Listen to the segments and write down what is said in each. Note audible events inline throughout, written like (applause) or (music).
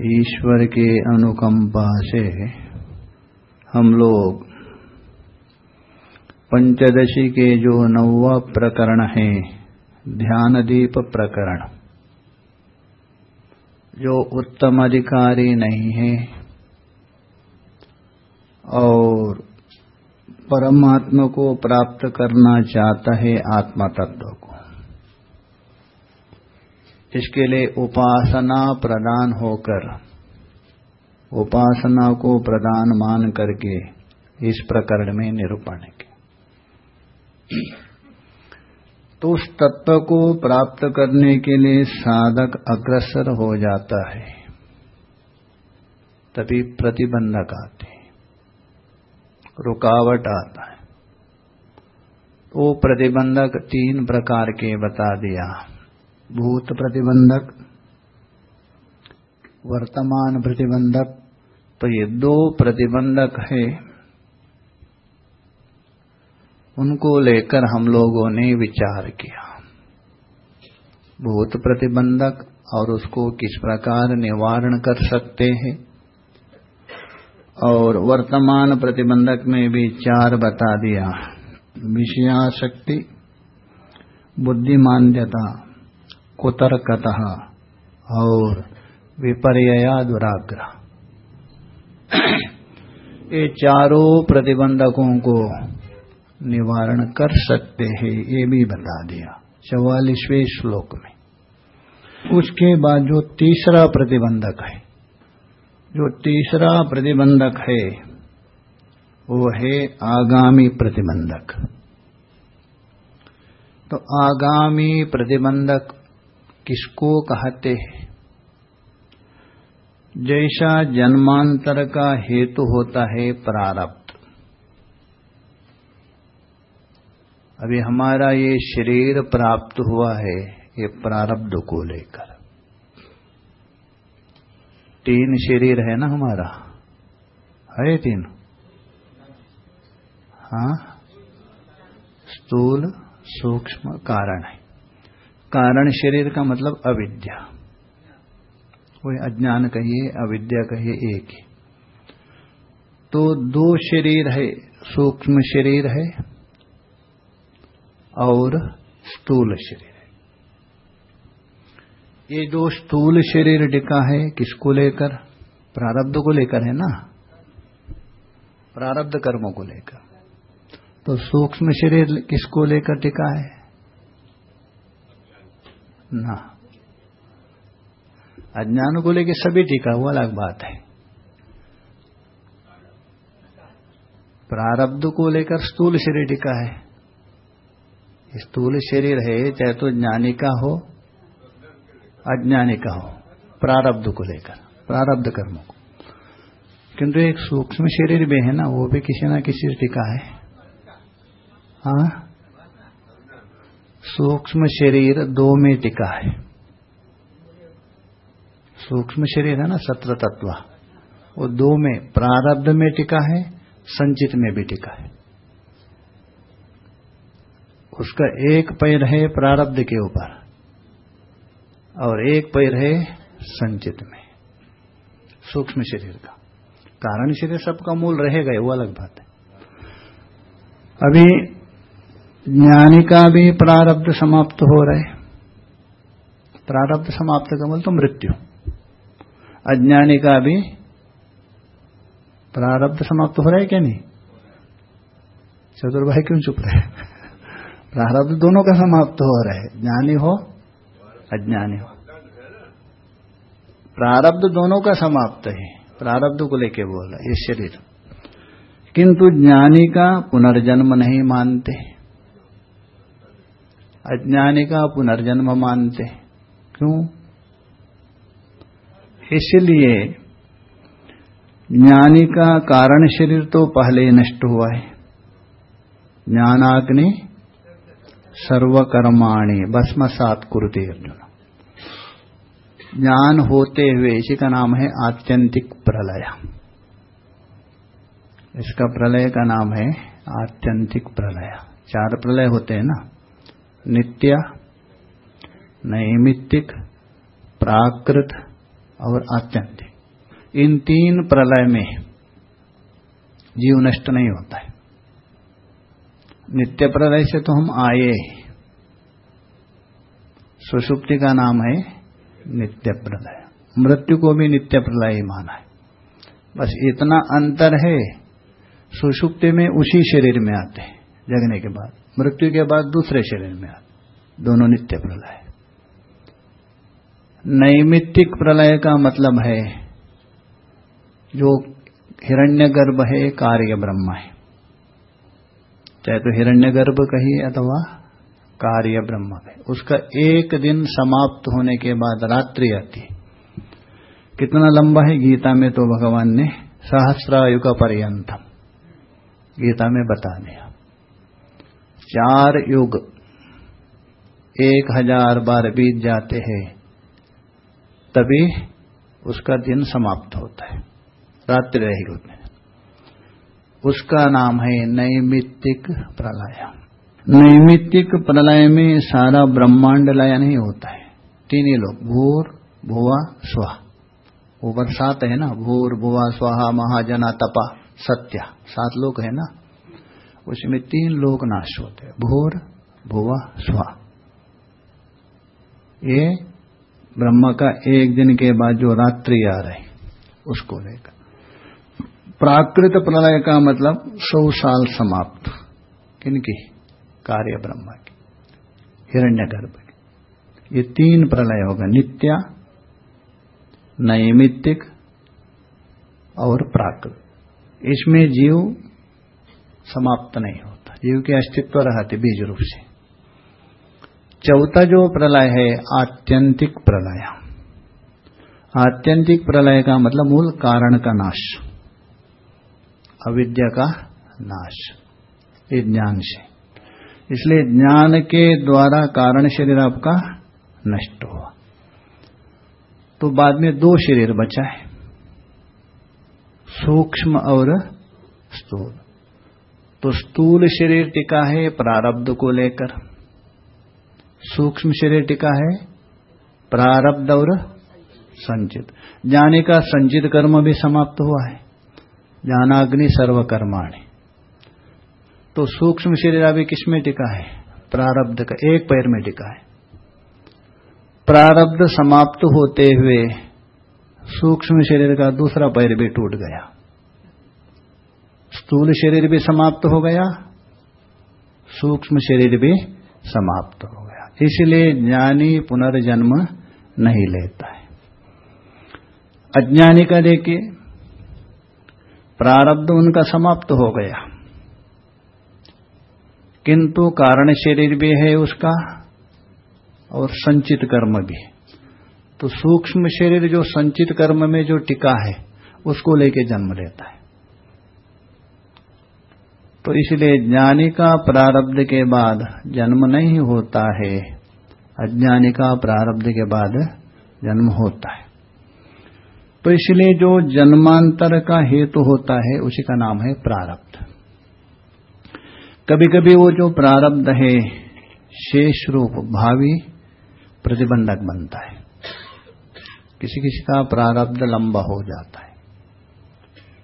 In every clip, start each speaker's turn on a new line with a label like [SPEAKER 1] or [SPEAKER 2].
[SPEAKER 1] ईश्वर के अनुकंपा से हम लोग पंचदशी के जो नौवा प्रकरण है, ध्यानदीप प्रकरण, जो उत्तम अधिकारी नहीं है और परमात्मा को प्राप्त करना चाहता है आत्मा तत्व को। इसके लिए उपासना प्रदान होकर, उपासना को प्रदान मान करके इस प्रकरण में निरूपण के तो उस तत्व को प्राप्त करने के लिए साधक अग्रसर हो जाता है, तभी प्रतिबंधक आते रुकावट आता है। वो प्रतिबंधक तीन प्रकार के बता दिया। भूत प्रतिबंधक वर्तमान प्रतिबंधक तो ये दो प्रतिबंधक है। उनको लेकर हम लोगों ने विचार किया। भूत प्रतिबंधक और उसको किस प्रकार निवारण कर सकते हैं? और वर्तमान प्रतिबंधक में भी चार बता दिया। विषयाशक्ति बुद्धिमान्यता कुतर्कतः और विपर्या दुराग्रह ये चारों प्रतिबंधकों को निवारण कर सकते हैं, ये भी बता दिया चौवालीसवें श्लोक में। उसके बाद जो तीसरा प्रतिबंधक है, जो तीसरा प्रतिबंधक है, वो है आगामी प्रतिबंधक। तो आगामी प्रतिबंधक किसको कहते हैं? जैसा जन्मांतर का हेतु होता है प्रारब्ध। अभी हमारा ये शरीर प्राप्त हुआ है, ये प्रारब्ध को लेकर। तीन शरीर है ना हमारा? है तीन? हाँ? स्थूल, सूक्ष्म, कारण है। कारण शरीर का मतलब अविद्या। कोई अज्ञान कहिए, अविद्या कहिए, एक ही। तो दो शरीर है, सूक्ष्म शरीर है और स्थूल शरीर है। ये जो स्थूल शरीर टिका है, किसको लेकर? प्रारब्ध को लेकर है ना? प्रारब्ध कर्मों को लेकर। तो सूक्ष्म शरीर किसको लेकर टिका है? ना। अज्ञान को लेकर सभी टीका, वो अलग बात है। प्रारब्ध को लेकर स्थूल शरीर टीका है। स्थूल शरीर है, चाहे तो ज्ञानी का हो, अज्ञानी का हो, प्रारब्ध को लेकर, प्रारब्ध कर्मों को। किंतु एक सूक्ष्म शरीर भी है ना, वो भी किसी ना किसी टीका है। हाँ? सूक्ष्म शरीर दो में टिका है। सूक्ष्म शरीर है ना, सत्र तत्व। वो दो में, प्रारब्ध में टिका है, संचित में भी टिका है। उसका एक पैर है प्रारब्ध के ऊपर, और एक पैर है संचित में, सूक्ष्म शरीर का। कारण शरीर सबका मूल रहेगा वो अलग बात है। अभी ज्ञानी का भी प्रारब्ध समाप्त हो रहे प्रारब्ध समाप्त का बोल तो मृत्यु। अज्ञानी का भी प्रारब्ध समाप्त हो रहा है क्या नहीं? चतुर्भाई क्यों चुप रहे? प्रारब्ध दोनों का समाप्त हो रहा है। ज्ञानी हो, अज्ञानी हो। प्रारब्ध दोनों का समाप्त है। प्रारब्ध को लेके बोल रहा है, ये शरीर। किंतु ज्ञानी का पुनर्जन्म नहीं मानते। अज्ञानी का पुनर्जन्म मानते क्यों? इसलिए ज्ञानी का कारण शरीर तो पहले ही नष्ट हुआ है। ज्ञानाग्नि सर्वकर्माणी भस्म सात कुरुते अर्जुन। ज्ञान होते हुए इसी का नाम है आत्यंतिक प्रलय। इसका प्रलय का नाम है आत्यंतिक प्रलय। चार प्रलय होते हैं ना? नित्य, नैमित्तिक, प्राकृत और आत्यंतिक। इन तीन प्रलय में जीव नष्ट नहीं होता है। नित्य प्रलय से तो हम आए। सुषुप्ति का नाम है नित्य प्रलय। मृत्यु को भी नित्य प्रलय ही माना है। बस इतना अंतर है, सुषुप्ति में उसी शरीर में आते हैं, जगने के बाद। मृत्यु के बाद दूसरे शरीर में आते दोनों नित्य प्रलय। नैमित्तिक प्रलय का मतलब है, जो हिरण्यगर्भ है, कार्य ब्रह्म है। चाहे तो हिरण्यगर्भ कहिए अथवा कार्य ब्रह्म है। उसका एक दिन समाप्त होने के बाद रात्रि आती है। कितना लंबा है? गीता में तो भगवान ने सहस्रायुग पर्यंतम। गीता में बता दिया। चार युग एक हज़ार बार बीत जाते हैं, तभी उसका दिन समाप्त होता है। रात्रि रही होते उसका नाम है नैमित्तिक प्रलय नैमित्तिक प्रलय में सारा ब्रह्मांड लय नहीं होता है। तीन ही लोग, भूर भुआ स्वा। वो बरसात है ना, भूर भुआ स्वाहा महाजना तपा, सत्या। सात लोग है ना उसमें तीन लोग नाश होते हैं। भूर भुआ स्वा। ये ब्रह्म का एक दिन के बाद जो रात्रि आ रही, उसको लेकर। प्राकृत प्रलय का मतलब सौ साल समाप्त। किनकी? कार्य ब्रह्म की। हिरण्य गर्भ की। ये तीन प्रलय होगा नित्या, नैमित्तिक और प्राकृत। इसमें जीव समाप्त नहीं होता। जीव के अस्तित्व रहते बीज रूप से। चौथा जो प्रलय है, आत्यंतिक प्रलय। आत्यंतिक प्रलय का मतलब मूल कारण का नाश। अविद्या का नाश। ये ज्ञान से। इसलिए ज्ञान के द्वारा कारण शरीर आपका नष्ट हुआ। तो बाद में दो शरीर बचा है। सूक्ष्म और स्थूल। तो स्थूल शरीर टिका है प्रारब्ध को लेकर। सूक्ष्म शरीर टिका है प्रारब्ध और संचित। जाने का संचित कर्म भी समाप्त हुआ है। ज्ञानाग्नि सर्वकर्माणी। तो सूक्ष्म शरीर अभी किसमें टिका है? प्रारब्ध का, एक पैर में टिका है। प्रारब्ध समाप्त होते हुए सूक्ष्म शरीर का दूसरा पैर भी टूट गया। स्थूल शरीर भी समाप्त हो गया, सूक्ष्म शरीर भी समाप्त हो गया। इसलिए ज्ञानी पुनर्जन्म नहीं लेता है। अज्ञानी का देखिए, प्रारब्ध उनका समाप्त हो गया। किंतु कारण शरीर भी है उसका, और संचित कर्म भी। तो सूक्ष्म शरीर जो संचित कर्म में जो टिका है, उसको लेके जन्म लेता है। तो इसलिए ज्ञानी का प्रारब्ध के बाद जन्म नहीं होता है। अज्ञानी का प्रारब्ध के बाद जन्म होता है। तो इसलिए जो जन्मांतर का हेतु होता है, उसी का नाम है प्रारब्ध। कभी कभी वो जो प्रारब्ध है, शेष रूप भावी प्रतिबंधक बनता है। किसी किसी का प्रारब्ध लंबा हो जाता है।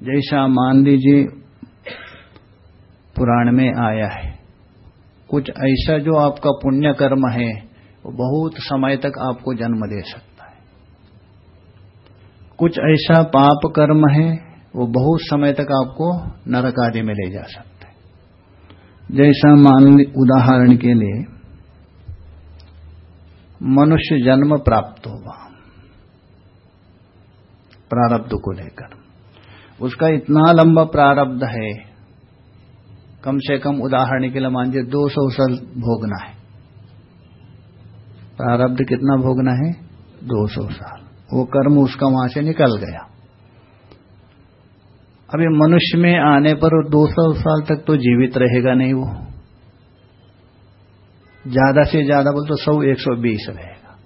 [SPEAKER 1] जैसा मान लीजिए पुराण में आया है। कुछ ऐसा जो आपका पुण्य कर्म है, वो बहुत समय तक आपको जन्म दे सकता है। कुछ ऐसा पाप कर्म है, वो बहुत समय तक आपको नरक आदि में ले जा सकता है। जैसा मान उदाहरण के लिए, मनुष्य जन्म प्राप्त होगा, प्रारब्ध को लेकर। उसका इतना लंबा प्रारब्ध है कम से कम उदाहरण के लिए मानिए, दो सौ साल भोगना है। प्रारब्ध कितना भोगना है? दो सौ साल। वो कर्म उसका वहाँ से निकल गया। अभी मनुष्य में आने पर दो सौ साल तक तो जीवित रहेगा नहीं वो। ज़्यादा से ज़्यादा बोल तो सौ, एक सौ बीस रहेगा।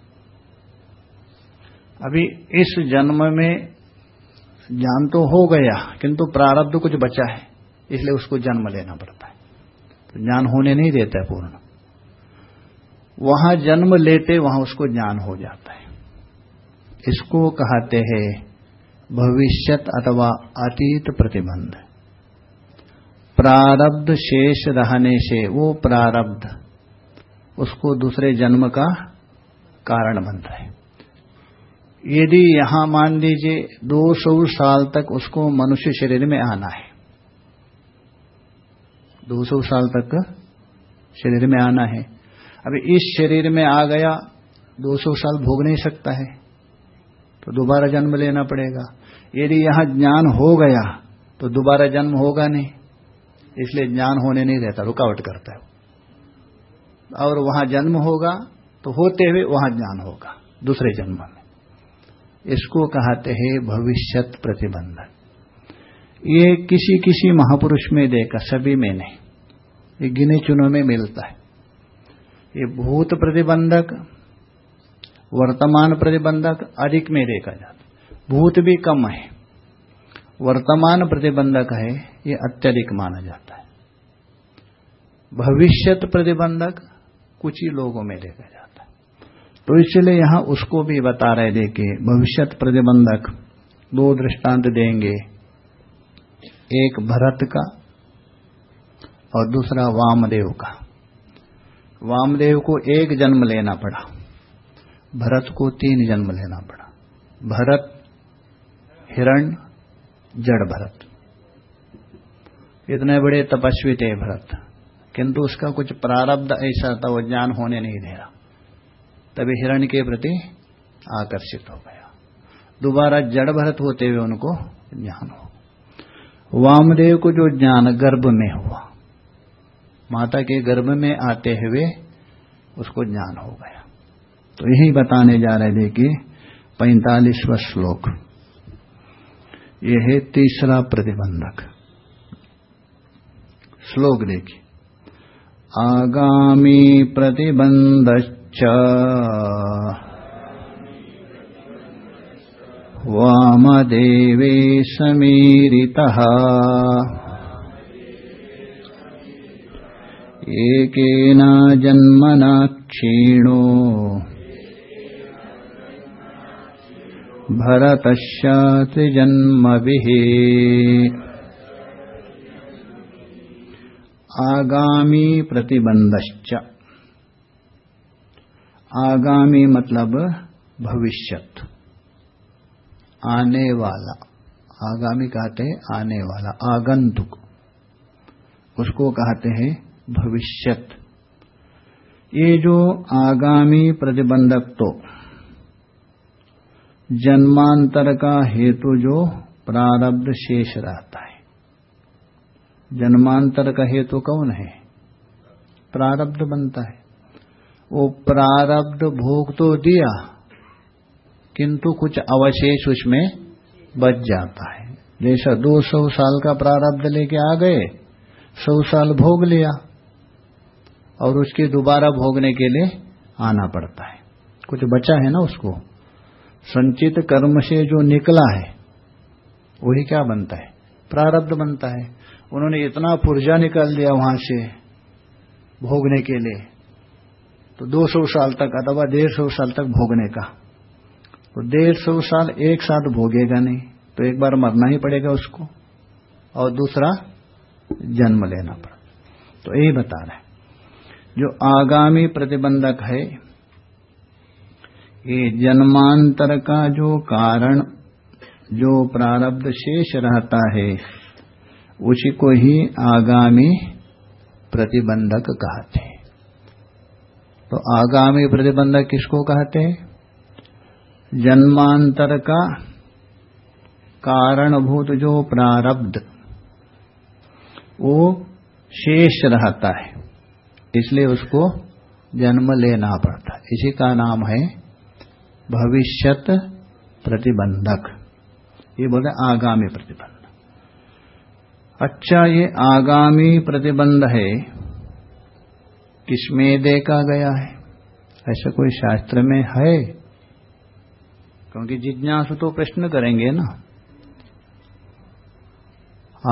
[SPEAKER 1] अभी इस जन्म में जान तो हो गया, किंतु प्रारब्ध कुछ बचा है। इसलिए उसको जन्म लेना पड़ता है। तो ज्ञान होने नहीं देता है पूर्ण। वहाँ जन्म लेते वहाँ उसको ज्ञान हो जाता है। इसको कहते हैं भविष्यत अथवा अतीत प्रतिबंध। प्रारब्ध शेष रहने से वो प्रारब्ध, उसको दूसरे जन्म का कारण बनता है। यदि यहाँ मान लीजिए 200 साल तक उसको मनुष्य शरीर में आना है 200 साल तक शरीर में आना है। अभी इस शरीर में आ गया 200 साल भोग नहीं सकता है तो दोबारा जन्म लेना पड़ेगा। यदि यहाँ ज्ञान हो गया तो दोबारा जन्म होगा नहीं। इसलिए ज्ञान होने नहीं रहता रुकावट करता है और वहाँ जन्म होगा तो होते हुए वहाँ ज्ञान होगा, दूसरे जन्म में। इसको कहते हैं भविष्यत प्रतिबंधन। ये किसी किसी महापुरुष में देखा, सभी में नहीं। ये गिने चुनों में मिलता है। ये भूत प्रतिबंधक, वर्तमान प्रतिबंधक अधिक में देखा जाता भूत भी कम है। वर्तमान प्रतिबंधक है, ये अत्यधिक माना जाता है। भविष्यत प्रतिबंधक कुछ ही लोगों में देखा जाता है। तो इसलिए यहाँ उसको भी बता रहे देखिए, भविष्यत प्रतिबंधक दो दृष्टांत देंगे। एक भरत का और दूसरा वामदेव का। वामदेव को एक जन्म लेना पड़ा, भरत को तीन जन्म लेना पड़ा। भरत, हिरण, जड़ भरत। इतने बड़े तपस्वी थे भरत, किंतु उसका कुछ प्रारब्ध ऐसा था, वो ज्ञान होने नहीं दे रहा तभी हिरण के प्रति आकर्षित हो गया। दोबारा जड़ भरत होते हुए उनको ज्ञान हो वामदेव को जो ज्ञान गर्भ में हुआ, माता के गर्भ में आते हुए उसको ज्ञान हो गया। तो यही बताने जा रहे थे कि पैंतालीसवा श्लोक, यह है तीसरा प्रतिबंधक। श्लोक देखिए। आगामी प्रतिबंध वामदेवे समीरितः एकेन जन्मना क्षीणो। भरतश्चात्रिजन्मभिः आगामी प्रतिबंधश्च आगामी मतलब भविष्यत। आने वाला आगामी कहते हैं आने वाला आगंतुक। उसको कहते हैं भविष्यत। ये जो आगामी प्रतिबंधक तो जन्मांतर का हेतु जो प्रारब्ध शेष रहता है। जन्मांतर का हेतु कौन है? प्रारब्ध बनता है। वो प्रारब्ध भोग तो दिया किंतु कुछ अवशेष उसमें बच जाता है। जैसा दो सौ साल का प्रारब्ध लेके आ गए, सौ साल भोग लिया और उसके दोबारा भोगने के लिए आना पड़ता है। कुछ बचा है ना उसको? संचित कर्म से जो निकला है, वही क्या बनता है? प्रारब्ध बनता है। उन्होंने इतना पुर्जा निकाल दिया वहाँ से भोगने के लिए। तो 200 साल तक अथवा डेढ़ सौ साल तक भोगने का। तो डेढ़ सौ साल एक साथ भोगेगा नहीं तो एक बार मरना ही पड़ेगा उसको, और दूसरा जन्म लेना पड़ा तो यही बता रहे जो आगामी प्रतिबंधक है, ये जन्मांतर का जो कारण, जो प्रारब्ध शेष रहता है, उसी को ही आगामी प्रतिबंधक कहते हैं। तो आगामी प्रतिबंधक किसको कहते हैं? जन्मांतर का कारणभूत जो प्रारब्ध, वो शेष रहता है, इसलिए उसको जन्म लेना पड़ता है। इसी का नाम है भविष्यत प्रतिबंधक। ये बोले आगामी प्रतिबंध। अच्छा ये आगामी प्रतिबंध है, किसमें देखा गया है? ऐसा कोई शास्त्र में है? क्योंकि जिज्ञासु तो प्रश्न करेंगे ना।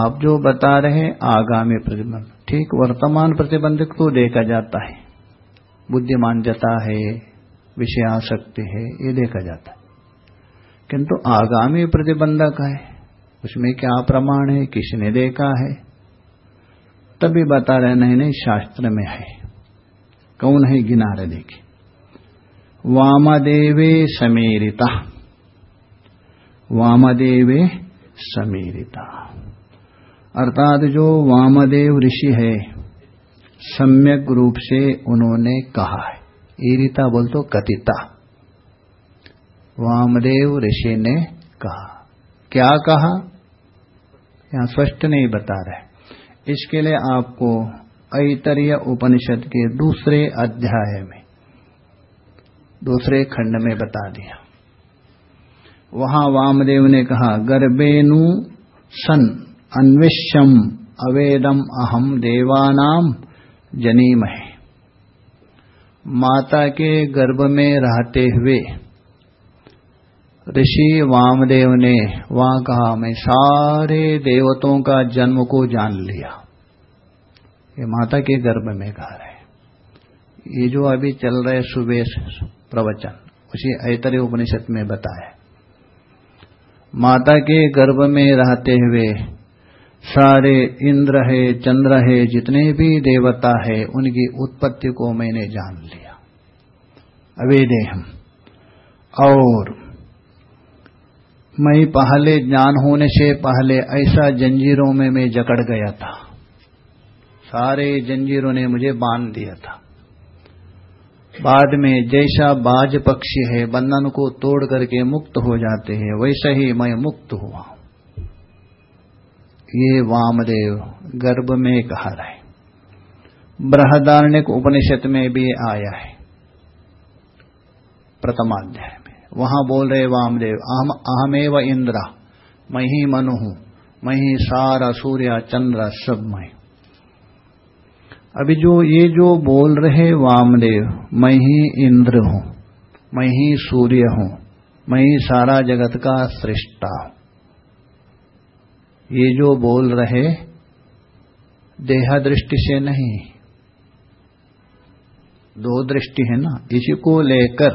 [SPEAKER 1] आप जो बता रहे आगामी प्रतिबंध। ठीक, वर्तमान प्रतिबंधक तो देखा जाता है। बुद्धिमान जता है विषय आसक्ति है, ये देखा जाता है। किंतु आगामी प्रतिबंधक है, उसमें क्या प्रमाण है, किसने देखा है? तभी बता रहे नहीं नहीं, शास्त्र में है। कौन है, गिनारे देखे। वामदेवे समेरिता। वामदेवे समीरिता। अर्थात जो वामदेव ऋषि है, सम्यक रूप से उन्होंने कहा है। ईरिता बोल तो कथिता। वामदेव ऋषि ने कहा। क्या कहा? यहाँ स्पष्ट नहीं बता रहे। इसके लिए आपको ऐतरीय उपनिषद के दूसरे अध्याय में, दूसरे खंड में बता दिया। वहाँ वामदेव ने कहा, गर्भेनु सन अन्विष्यम अवेदम अहम देवानाम जनीमहे। माता के गर्भ में रहते हुए ऋषि वामदेव ने वहाँ कहा, मैं सारे देवतों का जन्म को जान लिया। ये माता के गर्भ में कहा रहे ये जो अभी चल रहे सुबह प्रवचन, उसी ऐतरे उपनिषद में बताया माता के गर्भ में रहते हुए, सारे इंद्र है, चंद्र है, जितने भी देवता है, उनकी उत्पत्ति को मैंने जान लिया। अवेदेहम और मैं पहले ज्ञान होने से पहले ऐसा जंजीरों में मैं जकड़ गया था। सारे जंजीरों ने मुझे बाँध दिया था। बाद में जैसा बाज पक्षी है, बंधन को तोड़ करके मुक्त हो जाते हैं, वैसा ही मैं मुक्त हुआ ये वामदेव गर्भ में कहा रहे बृहदारण्य उपनिषद में भी आया है। प्रथमाध्याय में। वहाँ बोल रहे वामदेव, अहम अहमेव इंद्र, मैं ही मनु हूँ, मैं ही सारा सूर्य, चंद्र, सब मैं अभी जो ये जो बोल रहे वामदेव, मैं ही इंद्र हूँ, मैं ही सूर्य हूँ, मैं ही सारा जगत का सृष्टा हूँ। ये जो बोल रहे देहा दृष्टि से नहीं, दो दृष्टि है ना इसी को लेकर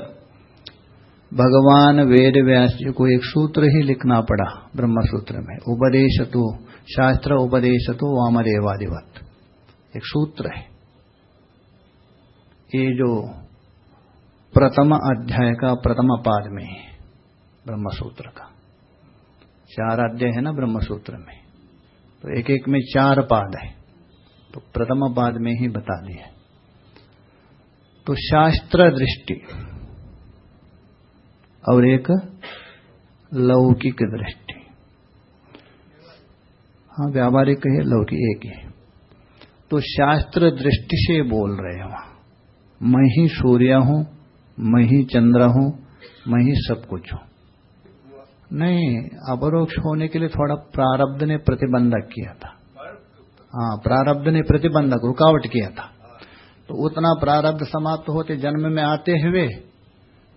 [SPEAKER 1] भगवान वेद व्यास जी को एक सूत्र ही लिखना पड़ा ब्रह्म सूत्र में उपदेश तो शास्त्र उपदेश तो वामदेवादिवत। एक सूत्र है। ये जो प्रथम अध्याय का प्रथम पाद में है ब्रह्म सूत्र का। चार अध्याय है ना ब्रह्म सूत्र में? तो एक एक में चार पाद है। तो प्रथम पाद में ही बता दिया तो शास्त्र दृष्टि और एक लौकिक दृष्टि। हाँ व्यावहारिक है, लौकिक एक ही। तो शास्त्र दृष्टि से बोल रहे हो मैं ही सूर्य हूँ, मैं ही चंद्र हूँ, मैं ही सब कुछ हूँ। नहीं अपरोक्ष होने के लिए थोड़ा प्रारब्ध ने प्रतिबंधक किया था। हाँ प्रारब्ध ने प्रतिबंधक, रुकावट किया था। तो उतना प्रारब्ध समाप्त होते जन्म में आते हुए,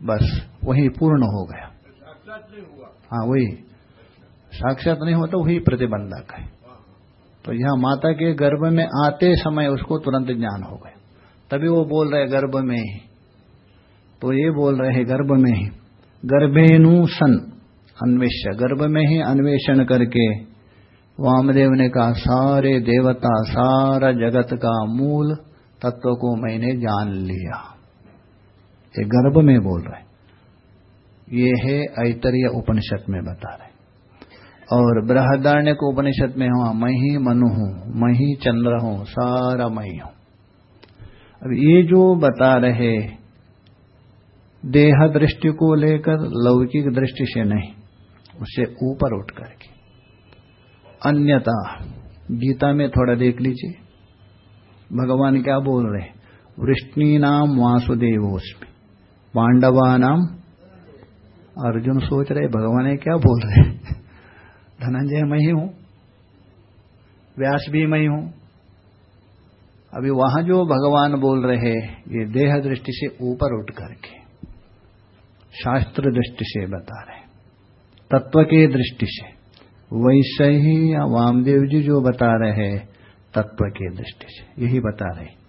[SPEAKER 1] बस वही पूर्ण हो गया। हाँ वही। साक्षात नहीं होता, वही प्रतिबंधक है। तो यहाँ माता के गर्भ में आते समय उसको तुरंत ज्ञान हो गया। तभी वो बोल रहे, गर्भ में। ही तो ये बोल रहे, गर्भ में। ही गर्भेनु सन। अन्वेष्य। गर्भ में ही अन्वेषण करके। वामदेव ने कहा, सारे देवता, सारा जगत का मूल तत्व को मैंने जान लिया। ये गर्भ में बोल रहे। ये है ऐतरीय उपनिषद में बता रहे। और बृहदारण्य को उपनिषद में हुआ, मैं ही मनु हूँ, मैं ही चंद्र हूँ, सारा मैं हूँ अब ये जो बता रहे, देह दृष्टि को लेकर लौकिक दृष्टि से नहीं उससे ऊपर उठ करके। अन्यथा, गीता में थोड़ा देख लीजिए, भगवान क्या बोल रहे वृष्णि नाम वासुदेवोस्मी पांडवा नाम, अर्जुन सोच रहे, भगवान क्या बोल रहे धनंजय मैं ही हूँ व्यास भी मैं हूँ। अभी वहाँ जो भगवान बोल रहे ये देह दृष्टि से ऊपर उठ करके, शास्त्र दृष्टि से बता रहे तत्व के दृष्टि से। वैसे ही वामदेव जी जो बता रहे तत्व के दृष्टि से, यही बता रहे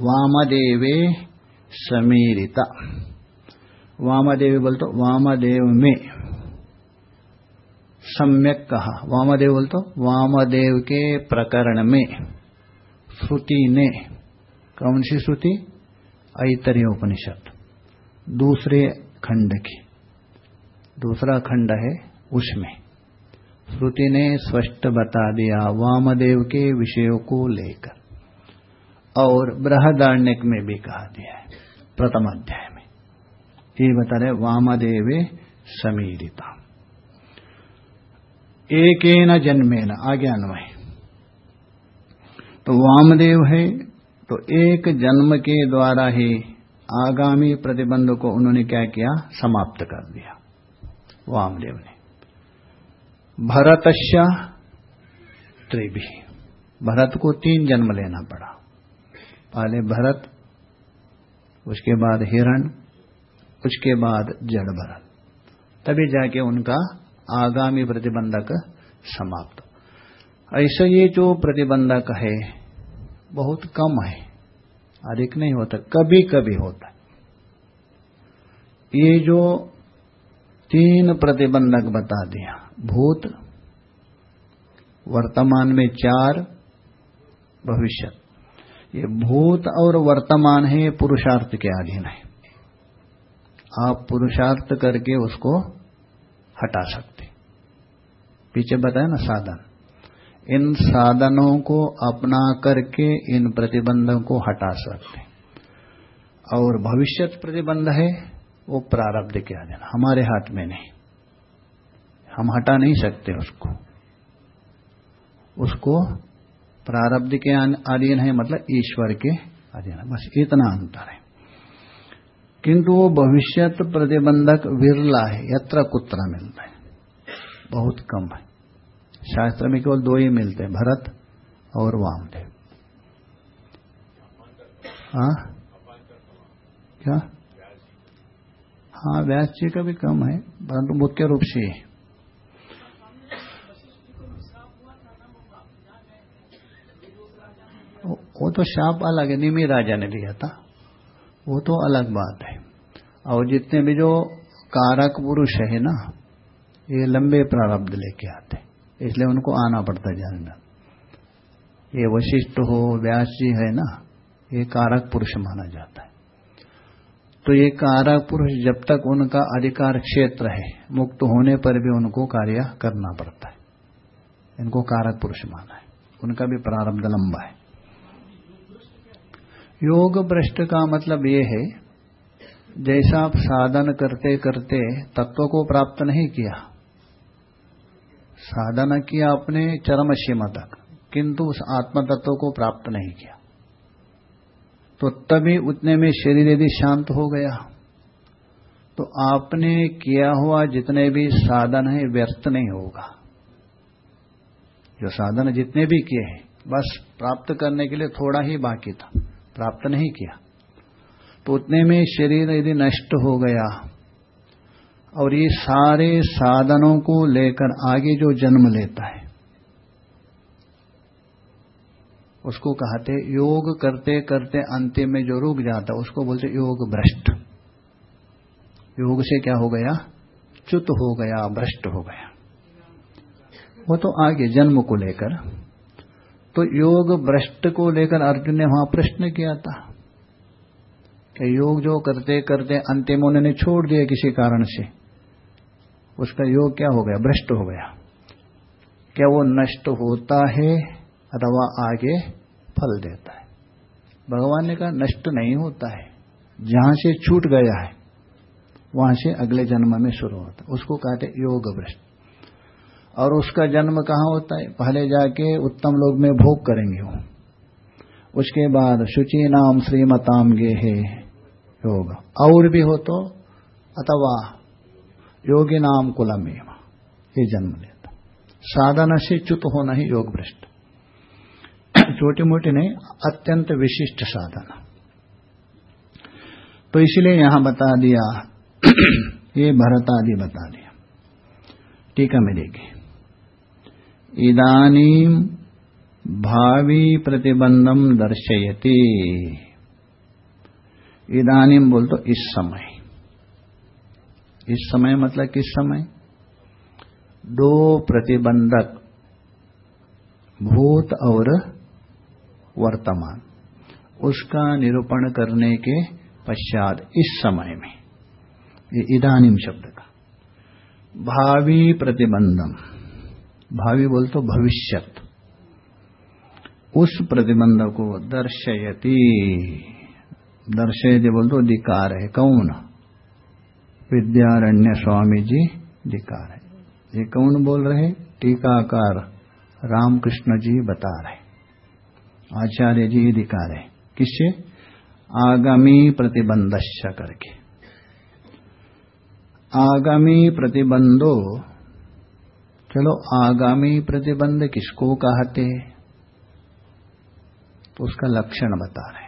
[SPEAKER 1] वामदेवे समीरिता। वामदेव बोल तो वामदेव में सम्यक कहा। वामदेव बोल तो वामदेव के प्रकरण में श्रुति ने कौन सी श्रुति? ऐतरीय उपनिषद। दूसरे खंड की। दूसरा खंड है उसमें। श्रुति ने स्पष्ट बता दिया, वामदेव के विषयों को लेकर। और बृहदारण्यक में भी कहा दिया है, प्रथम अध्याय में। ये बता रहे वामदेवे समीरिता एक न जन्मे न आगे अन्वय तो वामदेव है तो एक जन्म के द्वारा ही आगामी प्रतिबंध को उन्होंने क्या किया? समाप्त कर दिया। वामदेव ने। भरतश्य त्रिभी। भरत को तीन जन्म लेना पड़ा। पहले भरत, उसके बाद हिरण, उसके बाद जड़ भरत। तभी जाके उनका आगामी प्रतिबंधक समाप्त। ऐसा ये जो प्रतिबंधक है, बहुत कम है, अधिक नहीं होता कभी कभी होता ये जो तीन प्रतिबंधक बता दिया, भूत, वर्तमान में चार, भविष्य। ये भूत और वर्तमान है, पुरुषार्थ के अधीन है। आप पुरुषार्थ करके उसको हटा सकते पीछे बताया ना साधन। इन साधनों को अपना करके इन प्रतिबंधों को हटा सकते और भविष्य प्रतिबंध है, वो प्रारब्ध के अधीन हमारे हाथ में नहीं। हम हटा नहीं सकते उसको। उसको प्रारब्ध के अधीन है मतलब ईश्वर के अधीन है। बस इतना अंतर है। किंतु वो भविष्य प्रतिबंधक विरला है, यत्र कुत्र मिलता है। बहुत कम है। शास्त्र में केवल दो ही मिलते हैं, भरत और वामदेव। हाँ? क्या? हाँ व्यास जी का भी कम है, परंतु मुख्य रूप से। वो तो शाप अलग है निमी राजा ने दिया था। वो तो अलग बात है। और जितने भी जो कारक पुरुष है ना ये लंबे प्रारब्ध लेके आते इसलिए उनको आना पड़ता है जानना ये वशिष्ठ हो, व्यास जी है ना, ये कारक पुरुष माना जाता है। तो ये कारक पुरुष जब तक उनका अधिकार क्षेत्र है, मुक्त होने पर भी उनको कार्य करना पड़ता है। इनको कारक पुरुष माना है। उनका भी प्रारब्ध लंबा है। योग भ्रष्ट का मतलब ये है, जैसा आप साधन करते करते तत्व को प्राप्त नहीं किया साधना किया अपने चरम सीमा तक, किंतु उस आत्म तत्व को प्राप्त नहीं किया। तो तभी उतने में शरीर यदि शांत हो गया तो आपने किया हुआ जितने भी साधन है, व्यर्थ नहीं होगा। जो साधन जितने भी किए हैं, बस प्राप्त करने के लिए थोड़ा ही बाकी था, प्राप्त नहीं किया। तो उतने में शरीर यदि नष्ट हो गया और ये सारे साधनों को लेकर आगे जो जन्म लेता है, उसको कहते योग करते करते अंतिम में जो रुक जाता उसको बोलते योग भ्रष्ट। योग से क्या हो गया? च्युत हो गया, भ्रष्ट हो गया। वो तो आगे जन्म को लेकर। तो योग भ्रष्ट को लेकर अर्जुन ने वहाँ प्रश्न किया था कि योग जो करते करते अंतिम उन्होंने छोड़ दिया किसी कारण से। उसका योग क्या हो गया? भ्रष्ट हो गया। क्या वो नष्ट होता है अथवा आगे फल देता है? भगवान ने कहा, नष्ट नहीं होता है। जहाँ से छूट गया है, वहाँ से अगले जन्म में शुरू होता है। उसको कहते योग भ्रष्ट। और उसका जन्म कहाँ होता है? पहले जाके उत्तम लोग में भोग करेंगे वो। उसके बाद शुचि नाम श्रीमताम गे है योग। और भी हो तो अथवा योगी नाम कुलम ये जन्म लेता। साधन से च्युत होना ही योग भ्रष्ट। छोटी मोटी नहीं, अत्यंत विशिष्ट साधन। तो इसलिए यहाँ बता दिया, (clears throat) ये भरत आदि बता दिया। टीका में देखिए। इदानी भावी प्रतिबंधम दर्शयती। इदानीम बोल तो इस समय। इस समय मतलब किस समय? दो प्रतिबंधक, भूत और वर्तमान। उसका निरूपण करने के पश्चात इस समय में, ये इदानीम शब्द का। भावी प्रतिबंधम, भावी बोल तो भविष्यत। उस प्रतिबंध को दर्शयती। दर्शयती बोल तो अधिकार है, कौन? विद्यारण्य स्वामी जी अधिकार है। ये कौन बोल रहे? टीकाकार रामकृष्ण जी बता रहे। आचार्य जी अधिकार है। किससे? आगामी प्रतिबंधश्च करके। आगामी प्रतिबंधो, चलो आगामी प्रतिबंध किसको कहते तो उसका लक्षण बता रहे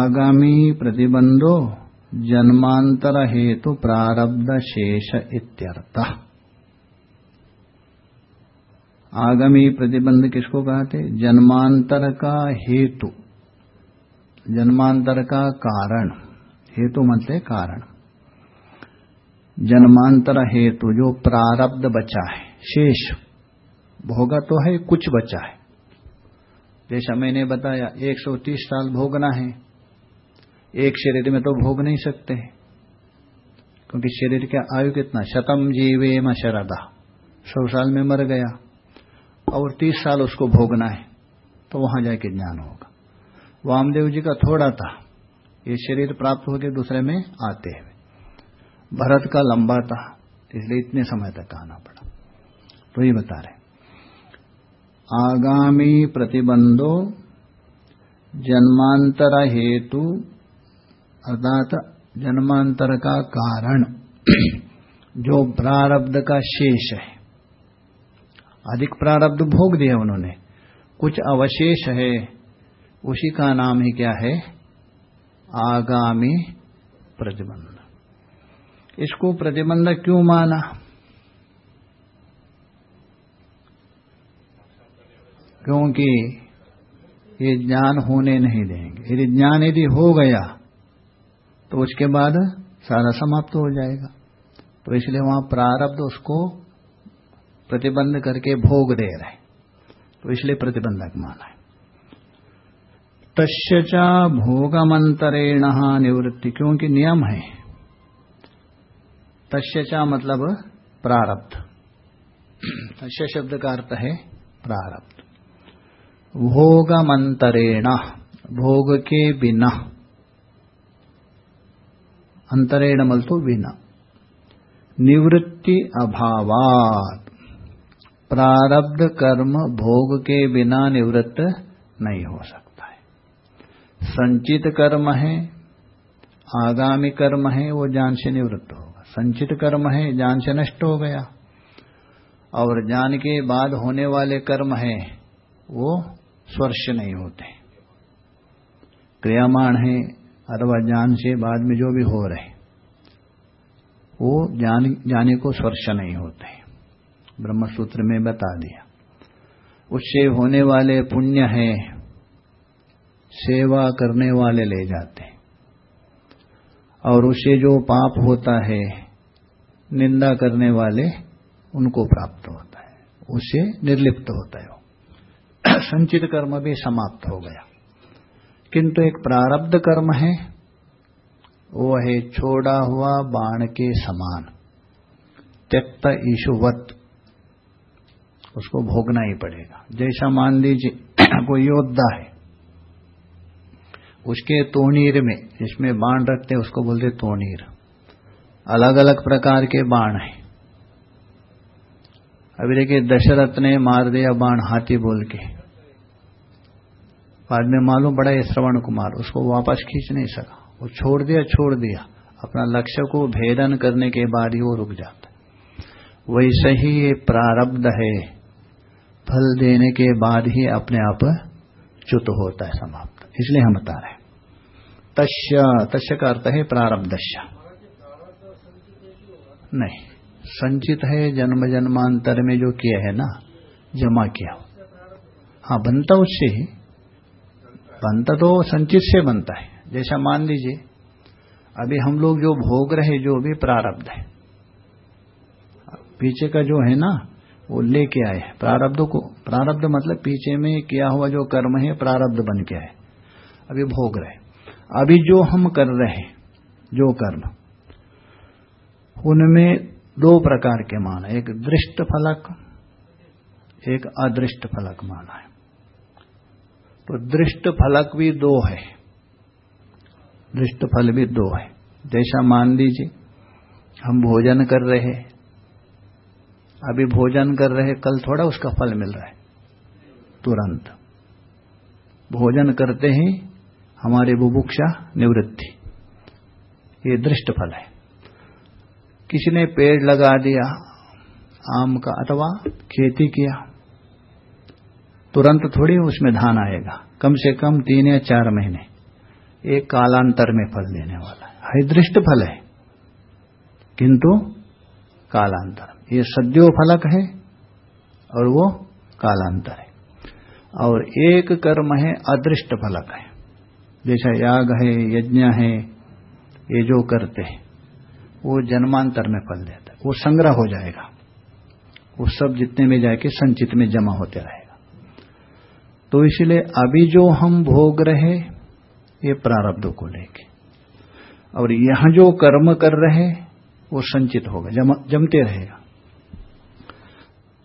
[SPEAKER 1] आगामी प्रतिबंधो जन्मांतर हेतु प्रारब्ध शेष इत्यर्थ। आगामी प्रतिबंध किसको कहते जन्मांतर का हेतु। जन्मांतर का कारण। हेतु मतलब कारण। जन्मांतर हेतु जो प्रारब्ध बचा है, शेष। भोगा तो है, कुछ बचा है। जैसा मैंने बताया 130 साल भोगना है। एक शरीर में तो भोग नहीं सकते। क्योंकि शरीर का आयु कितना? शतम जीवे म शरदा। सौ साल में मर गया और तीस साल उसको भोगना है तो वहाँ जाके ज्ञान होगा। वामदेव जी का थोड़ा था, ये शरीर प्राप्त होकर दूसरे में आते हैं। भरत का लंबा था, इसलिए इतने समय तक आना पड़ा। तो ये बता रहे आगामी प्रतिबंधो जन्मांतर हेतु अर्थात जन्मांतर का कारण। (clears throat) जो प्रारब्ध का शेष है। अधिक प्रारब्ध भोग दिया उन्होंने। कुछ अवशेष है। उसी का नाम ही क्या है? आगामी प्रतिबंध इसको प्रतिबंध क्यों माना? क्योंकि ये ज्ञान होने नहीं देंगे। यदि ज्ञान यदि हो गया तो उसके बाद सारा समाप्त हो जाएगा। तो इसलिए वहाँ प्रारब्ध उसको प्रतिबंध करके भोग दे रहे तो इसलिए प्रतिबंधक माना है। तस्यचा भोगमंतरेण निवृत्ति, क्योंकि नियम है। तस्यचा मतलब प्रारब्ध। तस्य शब्द का अर्थ है प्रारब्ध। भोगमंतरेण, भोग के बिना। अंतरेण मल तो बिना निवृत्ति अभावात। प्रारब्ध कर्म भोग के बिना निवृत्त नहीं हो सकता है। संचित कर्म है, आगामी कर्म है, वो जान से निवृत्त होगा। संचित कर्म है जान से नष्ट हो गया। और जान के बाद होने वाले कर्म है, वो स्वर्श नहीं होते। क्रियामाण है अथवा ज्ञान से बाद में जो भी हो रहे, वो जान जाने को स्पर्श नहीं होते। ब्रह्मसूत्र में बता दिया। उससे होने वाले पुण्य है, सेवा करने वाले ले जाते और उसे जो पाप होता है, निंदा करने वाले, उनको प्राप्त होता है। उसे निर्लिप्त होता है (clears throat) संचित कर्म भी समाप्त हो गया। किंतु एक प्रारब्ध कर्म है, वो है छोड़ा हुआ बाण के समान। त्यक्त ईशुवत, उसको भोगना ही पड़ेगा। जैसा मान लीजिए, (clears throat) कोई योद्धा है, उसके तोनीर में, जिसमें बाण रखते हैं, उसको बोलते तोनीर। अलग अलग प्रकार के बाण हैं। अभी देखिए, दशरथ ने मार दिया बाण हाथी बोल के। बाद में मालूम पड़ा ये श्रवण कुमार, उसको वापस खींच नहीं सका। वो छोड़ दिया छोड़ दिया। अपना लक्ष्य को भेदन करने के बाद ही वो रुक जाता। वैसे ही ये प्रारब्ध है, फल देने के बाद ही अपने आप च्युत होता है, समाप्त। इसलिए हम बता रहे हैं। तस्य तस्य का अर्थ है प्रारब्धस्य। नहीं, संचित है जन्म जन्मांतर में जो किया है ना, जमा किया। हाँ बनता उससे ही। बनता तो संचित से बनता है। जैसा मान लीजिए, अभी हम लोग जो भोग रहे, जो भी प्रारब्ध है, पीछे का जो है ना, वो लेके आए प्रारब्ध को, प्रारब्ध मतलब पीछे में किया हुआ जो कर्म है, प्रारब्ध बन के आए। अभी भोग रहे। अभी जो हम कर रहे हैं, जो कर्म, उनमें दो प्रकार के मान एक दृष्ट फलक, एक अदृष्ट फलक माना है। तो दृष्ट फलक भी दो है। दृष्ट फल भी दो है। जैसा मान लीजिए, हम भोजन कर रहे हैं। अभी भोजन कर रहे कल थोड़ा उसका फल मिल रहा है। तुरंत। भोजन करते ही, हमारी बुभुक्षा निवृत्ति। ये दृष्ट फल है। किसी ने पेड़ लगा दिया, आम का अथवा खेती किया। तुरंत थोड़ी उसमें धान आएगा। कम से कम तीन या चार महीने। एक कालांतर में फल देने वाला है। दृष्ट फल है। किंतु कालांतर। ये सद्यो फलक है और वो कालांतर है। और एक कर्म है, अदृष्ट फलक है। जैसा याग है, यज्ञ है, ये जो करते हैं, वो जन्मांतर में फल देता है। वो संग्रह हो जाएगा। वो सब जितने में जाके संचित में जमा होते रहेगा तो इसलिए अभी जो हम भोग रहे ये प्रारब्ध को लेके। और यहाँ जो कर्म कर रहे वो संचित होगा जम, जमते रहेगा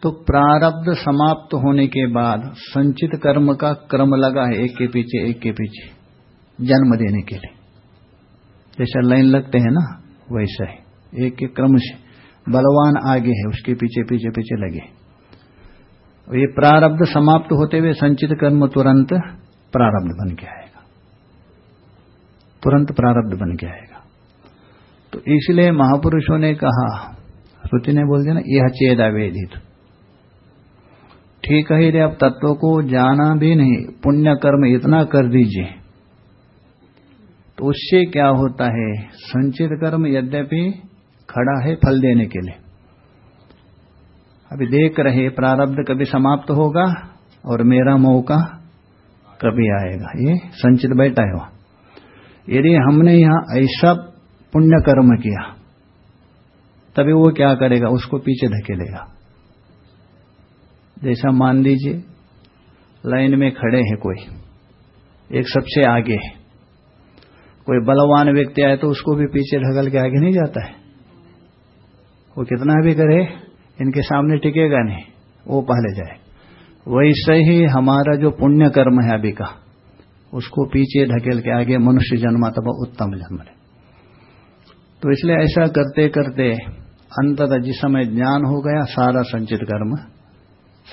[SPEAKER 1] तो प्रारब्ध समाप्त होने के बाद संचित कर्म का क्रम लगा है एक के पीछे एक के पीछे जन्म देने के लिए। जैसा लाइन लगते हैं ना वैसा है। एक के क्रम से। बलवान आगे है उसके पीछे पीछे पीछे लगे। ये प्रारब्ध समाप्त होते हुए संचित कर्म तुरंत प्रारब्ध बन के आएगा। तुरंत प्रारब्ध बन के आएगा। तो इसलिए महापुरुषों ने कहा श्रुति ने बोल दिया ना, यह चेद अवेदित ठीक है रे, अब तत्व को जाना भी नहीं, पुण्य कर्म इतना कर दीजिए। तो उससे क्या होता है, संचित कर्म यद्यपि खड़ा है फल देने के लिए। अभी देख रहे प्रारब्ध कभी समाप्त होगा और मेरा मौका कभी आएगा। ये संचित बैठा है यदि हमने यहाँ ऐसा पुण्य कर्म किया, तभी वो क्या करेगा? उसको पीछे धकेलेगा। जैसा मान लीजिए, लाइन में खड़े हैं कोई, एक सबसे आगे है। कोई बलवान व्यक्ति आए तो उसको भी पीछे ढकल के आगे नहीं जाता है। वो कितना भी करे इनके सामने टिकेगा नहीं, वो पहले जाए। वैसे ही हमारा जो पुण्य कर्म है अभी का, उसको पीछे ढकेल के आगे मनुष्य जन्मा तब उत्तम जन्म है। तो इसलिए ऐसा करते करते अंततः जिस समय ज्ञान हो गया, सारा संचित कर्म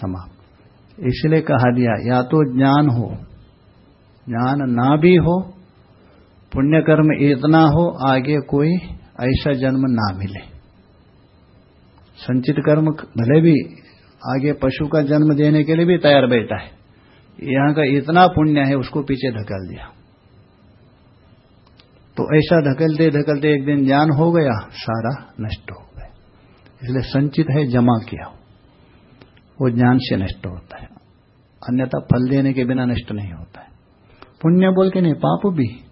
[SPEAKER 1] समाप्त। इसलिए कहा दिया, या तो ज्ञान हो, ज्ञान ना भी हो पुण्य कर्म इतना हो, आगे कोई ऐसा जन्म ना मिले। संचित कर्म भले भी आगे पशु का जन्म देने के लिए भी तैयार बैठा है। यहाँ का इतना पुण्य है, उसको पीछे धकेल दिया। तो ऐसा धकेलते धकलते एक दिन ज्ञान हो गया, सारा नष्ट हो गया। इसलिए संचित है, जमा किया। वो ज्ञान से नष्ट होता है। अन्यथा फल देने के बिना नष्ट नहीं होता है। पुण्य बोल के नहीं, पाप भी।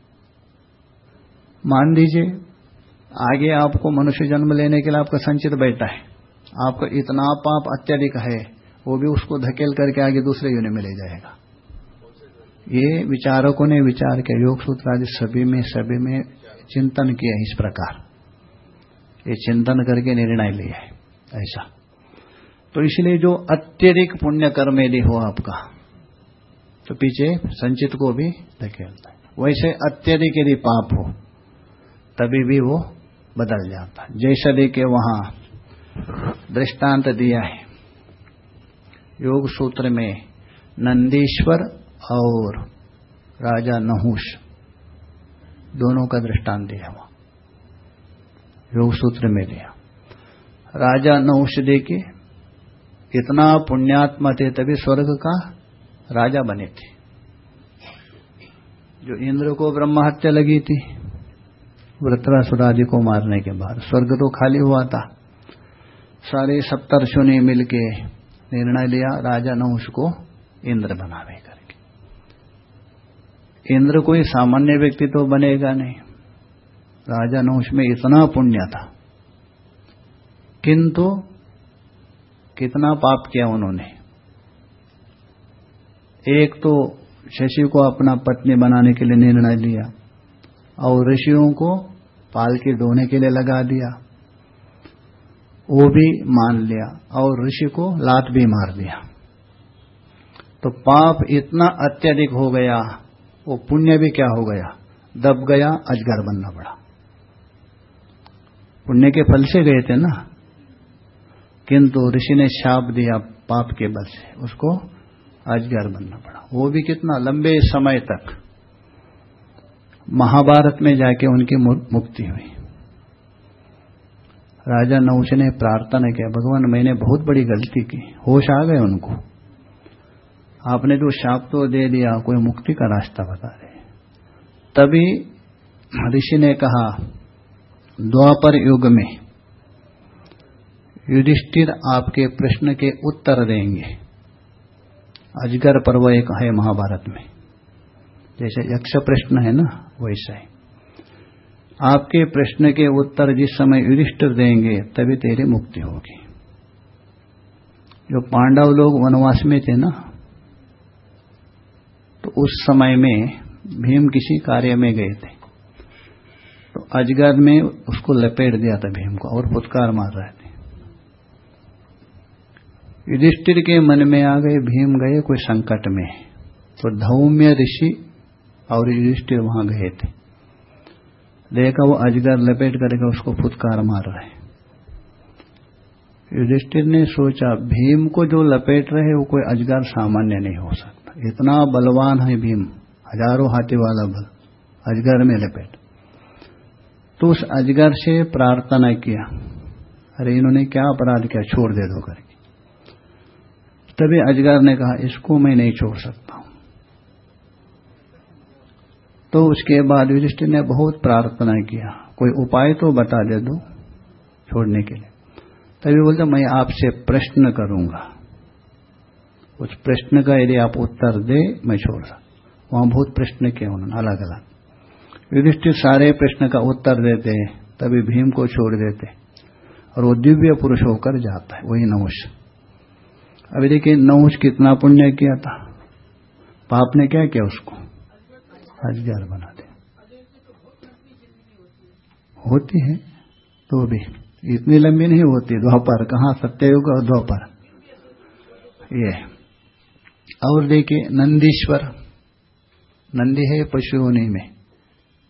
[SPEAKER 1] मान लीजिए, आगे आपको मनुष्य जन्म लेने के लिए आपका संचित बैठा है। आपका इतना पाप अत्यधिक है, वो भी उसको धकेल करके आगे दूसरे यूनि में ले जाएगा। ये विचारकों ने विचार किया, योग सूत्र आदि सभी में सभी में चिंतन किया इस प्रकार। ये चिंतन करके निर्णय लिया है, ऐसा। तो इसलिए जो अत्यधिक पुण्य कर्म यदि हो आपका तो पीछे संचित को भी धकेलता है। वैसे अत्यधिक यदि पाप हो, तभी भी वो बदल जाता है। जैसा देखे वहाँ दृष्टांत दिया है। योग सूत्र में नंदीश्वर और राजा नहुष दोनों का दृष्टांत दिया वहाँ योग सूत्र में दिया। राजा नहुष देखे, इतना पुण्यात्मा थे तभी स्वर्ग का राजा बने थे। जो इंद्र को ब्रह्म हत्या लगी थी वृत्रासुरादि को मारने के बाद स्वर्ग तो खाली हुआ था। सारे सप्तर्षियों ने मिलके निर्णय लिया, राजा ने उसको इंद्र बनावे करके। इंद्र कोई सामान्य व्यक्ति तो बनेगा नहीं। राजा नहुष में इतना पुण्य था। किंतु कितना पाप किया उन्होंने। एक तो शशि को अपना पत्नी बनाने के लिए निर्णय लिया और ऋषियों को पाल के ढोने के लिए लगा दिया। वो भी मान लिया और ऋषि को लात भी मार दिया। तो पाप इतना अत्यधिक हो गया, वो पुण्य भी क्या हो गया? दब गया, अजगर बनना पड़ा। पुण्य के फल से गए थे ना? किंतु ऋषि ने शाप दिया पाप के बल से, उसको अजगर बनना पड़ा। वो भी कितना लंबे समय तक महाभारत में जाके उनकी मुक्ति हुई। राजा नौश ने प्रार्थना किया। भगवान, मैंने बहुत बड़ी गलती की। होश आ गए उनको। आपने जो शाप तो दे दिया, कोई मुक्ति का रास्ता बता रहे तभी ऋषि ने कहा, द्वापर युग में युधिष्ठिर आपके प्रश्न के उत्तर देंगे। अजगर पर्व एक है महाभारत में। जैसे यक्ष प्रश्न है ना, वैसा ही। आपके प्रश्न के उत्तर जिस समय युधिष्ठिर देंगे, तभी तेरी मुक्ति होगी। जो पांडव लोग वनवास में थे ना तो उस समय में भीम किसी कार्य में गए थे। तो अजगर में उसको लपेट दिया था भीम को और फुटकार मार रहे थे। युधिष्ठिर के मन में आ गए, भीम गए कोई संकट में। तो धौम्य ऋषि और युधिष्ठिर वहाँ गए थे। देखा वो अजगर लपेट करके उसको फुतकार मार रहे युधिष्ठिर ने सोचा, भीम को जो लपेट रहे वो कोई अजगर सामान्य नहीं हो सकता। इतना बलवान है भीम, हज़ारों हाथी वाला बल, अजगर में लपेट। तो उस अजगर से प्रार्थना किया। अरे इन्होंने क्या अपराध किया? छोड़ दे दो करके। तभी अजगर ने कहा, इसको मैं नहीं छोड़ सकता तो उसके बाद युधिष्ठिर ने बहुत प्रार्थना किया। कोई उपाय तो बता दे दो छोड़ने के लिए। तभी बोलते, मैं आपसे प्रश्न करूँगा। उस प्रश्न का यदि आप उत्तर दे, मैं छोड़ रहा। वहाँ बहुत प्रश्न किए उन्होंने अलग अलग युधिष्ठिर सारे प्रश्न का उत्तर देते, तभी भीम को छोड़ देते। और वो दिव्य पुरुष होकर जाता है, वही नवश अभी देखिए नौश कितना पुण्य किया था। पाप ने क्या किया उसको? हज़ार बना दे। होती है तो भी। इतनी लंबी नहीं होती द्वापर कहा सत्ययुग और द्वापर ये। और देखिए, नंदीश्वर। नंदी है पशुओनी में।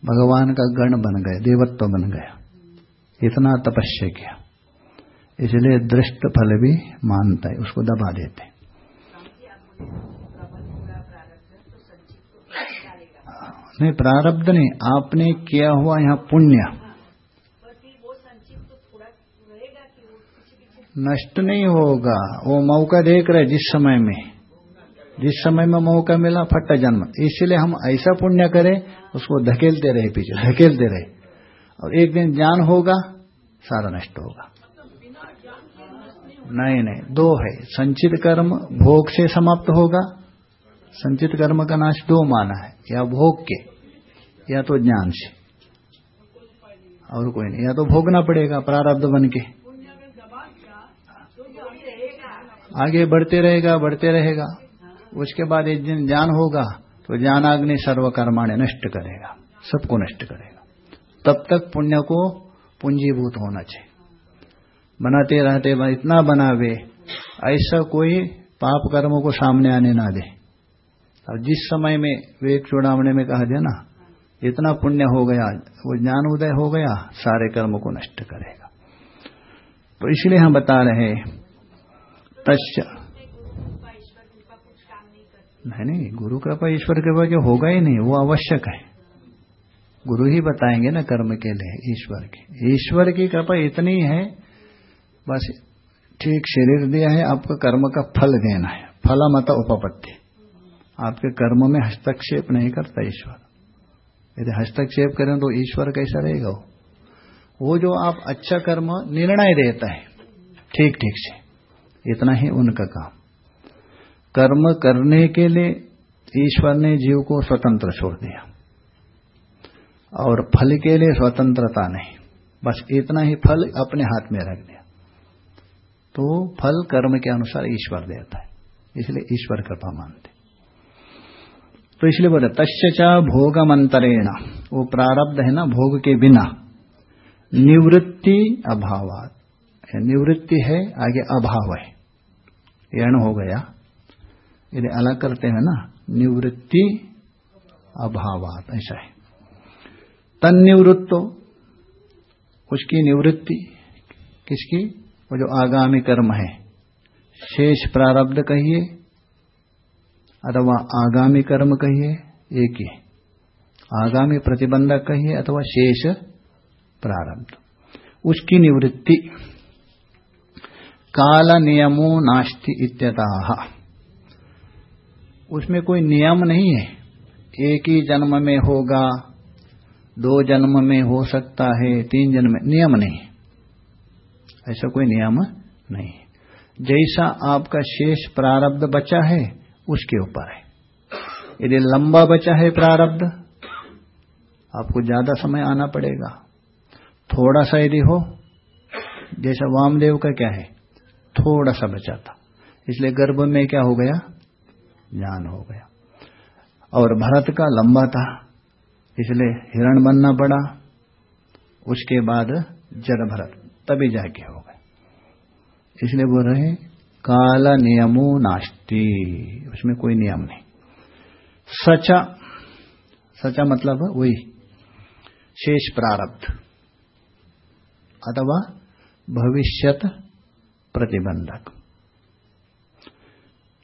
[SPEAKER 1] भगवान का गण बन गए देवत्व बन गया। इतना तपस्या किया। इसलिए दृष्ट फल भी मानता है, उसको दबा देते। नहीं प्रारब्ध नहीं आपने किया हुआ यहाँ पुण्य। नष्ट नहीं होगा। वो मौका देख रहे जिस समय में। जिस समय में मौका मिला, फट जन्म। इसलिए हम ऐसा पुण्य करें, उसको धकेलते रहे पीछे, धकेलते रहे। और एक दिन ज्ञान होगा, सारा नष्ट होगा। नहीं नहीं, दो है। संचित कर्म भोग से समाप्त होगा। संचित कर्म का नाश दो माना है, या भोग के, या तो ज्ञान से। और कोई नहीं, या तो भोगना पड़ेगा प्रारब्ध बन के। आगे बढ़ते रहेगा बढ़ते रहेगा। उसके बाद एक दिन ज्ञान होगा तो ज्ञानाग्नि सर्वकर्माणे नष्ट करेगा, सबको नष्ट करेगा। तब तक पुण्य को पूंजीभूत होना चाहिए। बनाते रहते, इतना बनावे, ऐसा कोई पाप कर्मों को सामने आने ना दे। और जिस समय में वेग चूड़ावने में कहा ना, इतना पुण्य हो गया, वो ज्ञान उदय हो गया, सारे कर्मों को नष्ट करेगा। तो इसलिए हम बता रहे तस् नहीं नहीं, गुरु कृपा ईश्वर कृपा जो होगा ही नहीं, वो आवश्यक है। गुरु ही बताएँगे ना कर्म के लिए, ईश्वर की। ईश्वर की कृपा इतनी है, बस ठीक शरीर दिया है, आपको कर्म का फल देना है फला मत उपपत्ति। आपके कर्म में हस्तक्षेप नहीं करता ईश्वर। यदि हस्तक्षेप करें तो ईश्वर कैसा रहेगा वो? वो जो आप अच्छा कर्म निर्णय देता है ठीक ठीक से, इतना ही उनका काम। कर्म करने के लिए ईश्वर ने जीव को स्वतंत्र छोड़ दिया। और फल के लिए स्वतंत्रता नहीं, बस इतना ही फल अपने हाथ में रख दिया। तो फल कर्म के अनुसार ईश्वर देता है, इसलिए ईश्वर कृपा मानते तो इसलिए बोले तस्चा भोगमंतरेण। वो प्रारब्ध है ना, भोग के बिना। निवृत्ति अभावात। निवृत्ति है, आगे अभाव है। यण हो गया। यदि अलग करते हैं ना, निवृत्ति अभावात, ऐसा है। तन निवृत्तो उसकी निवृत्ति किसकी? वो जो आगामी कर्म है। शेष प्रारब्ध कहिए अथवा आगामी कर्म कहिए, एक ही। आगामी प्रतिबंधक कहिए अथवा शेष प्रारब्ध। उसकी निवृत्ति। काल नियमो नास्ति इत्यतः। उसमें कोई नियम नहीं है। एक ही जन्म में होगा, दो जन्म में हो सकता है, तीन जन्म में। नियम नहीं ऐसा कोई नियम नहीं जैसा आपका शेष प्रारब्ध बचा है उसके ऊपर है। यदि लंबा बचा है प्रारब्ध, आपको ज़्यादा समय आना पड़ेगा। थोड़ा सा यदि हो, जैसा वामदेव का क्या है, थोड़ा सा बचा था। इसलिए गर्भ में क्या हो गया? ज्ञान हो गया। और भरत का लंबा था, इसलिए हिरण बनना पड़ा। उसके बाद जड़ भरत, तभी जाके हो गए। इसलिए बोल रहे काला नियमो नास्ती। उसमें कोई नियम नहीं। सचा सचा मतलब वही, शेष प्रारब्ध, अथवा भविष्यत प्रतिबंधक।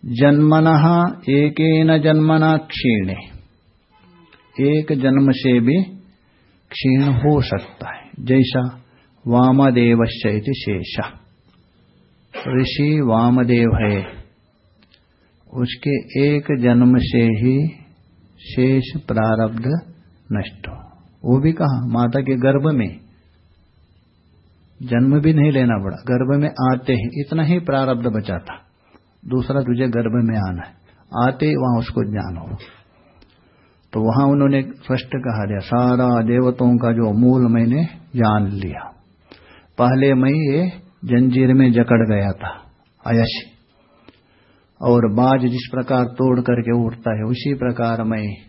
[SPEAKER 1] जन्मन एक जन्मना क्षीणे, एक जन्म से भी क्षीण हो सकता है। जैसा वामदेवश्य शेषा। ऋषि वामदेव है। उसके एक जन्म से ही शेष प्रारब्ध नष्ट हो। वो भी कहा? माता के गर्भ में। जन्म भी नहीं लेना पड़ा। गर्भ में आते ही इतना ही प्रारब्ध बचा था। दूसरा तुझे गर्भ में आना है। आते ही वहाँ उसको ज्ञान हो। तो वहाँ उन्होंने स्पष्ट कहा दिया, सारा देवताओं का जो मूल मैंने जान लिया। पहले मैं ये जंजीर में जकड़ गया था, अयश। और बाज जिस प्रकार तोड़ करके उठता है, उसी प्रकार मैं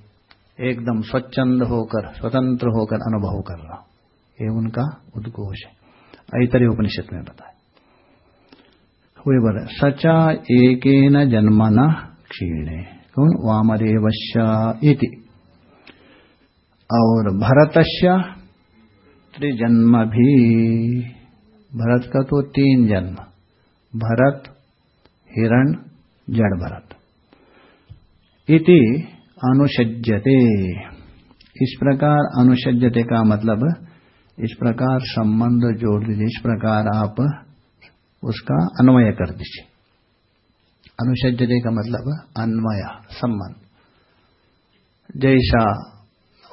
[SPEAKER 1] एकदम स्वच्छंद होकर, स्वतंत्र होकर अनुभव कर रहा हूँ। ये उनका उद्घोष है। ऐतरे उपनिषद में बताए हुए बोले, सचा एक जन्मना क्षीणे, कौन? वामदेवश्या इति। और भरतश्य त्रिजन्म भी। भरत का तो तीन जन्म, भरत, हिरण, जड़ भरत। इति अनुसज्जते इस प्रकार अनुसज्जते का मतलब इस प्रकार संबंध जोड़ दीजिए, इस प्रकार आप उसका अन्वय कर दीजिए। अनुसज्जते का मतलब अन्वय, संबंध। जैसा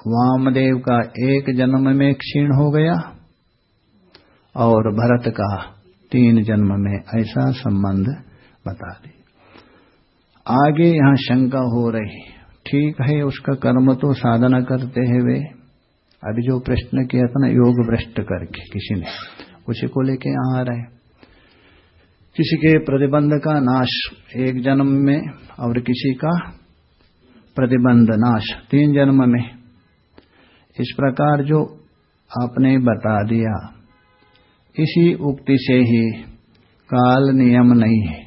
[SPEAKER 1] वामदेव का एक जन्म में क्षीण हो गया और भरत का तीन जन्म में ऐसा संबंध बता दी। आगे यहाँ शंका हो रही, ठीक है, उसका कर्म तो साधना करते हैं वे। अभी जो प्रश्न किया था ना, योग भ्रष्ट करके, किसी ने, उसी को लेके यहाँ आ रहे किसी के प्रतिबंध का नाश एक जन्म में और किसी का प्रतिबंध नाश तीन जन्म में। इस प्रकार जो आपने बता दिया इसी उक्ति से ही काल नियम नहीं है।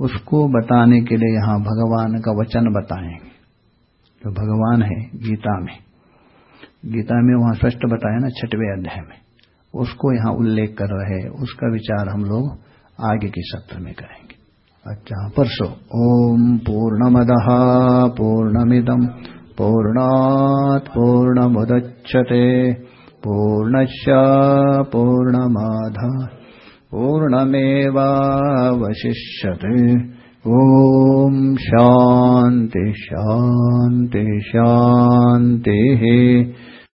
[SPEAKER 1] उसको बताने के लिए यहाँ भगवान का वचन बताएँगे। जो भगवान है गीता में। गीता में वहाँ स्पष्ट बताया ना छठवें अध्याय में। उसको यहाँ उल्लेख कर रहे उसका विचार हम लोग आगे के सत्र में करेंगे। अच्छा परसों। ओम पूर्ण पूर्णमद। पूर्णमिदम पूर्णात पूर्णमुदच्छते। पूर्णस्य पूर्णमाधा पूर्णमेवावशिष्यते। ॐ शान्ति शान्ति शान्तिः